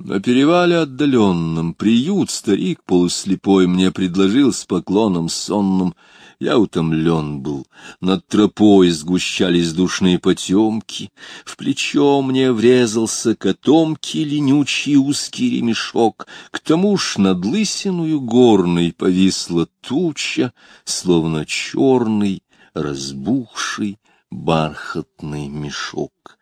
На перевале отдаленном приют старик полуслепой мне предложил с поклоном сонным. Я утомлен был, над тропой сгущались душные потемки, в плечо мне врезался котомки ленючий узкий ремешок, к тому ж над лысиную горной повисла туча, словно черный, разбухший бархатный мешок.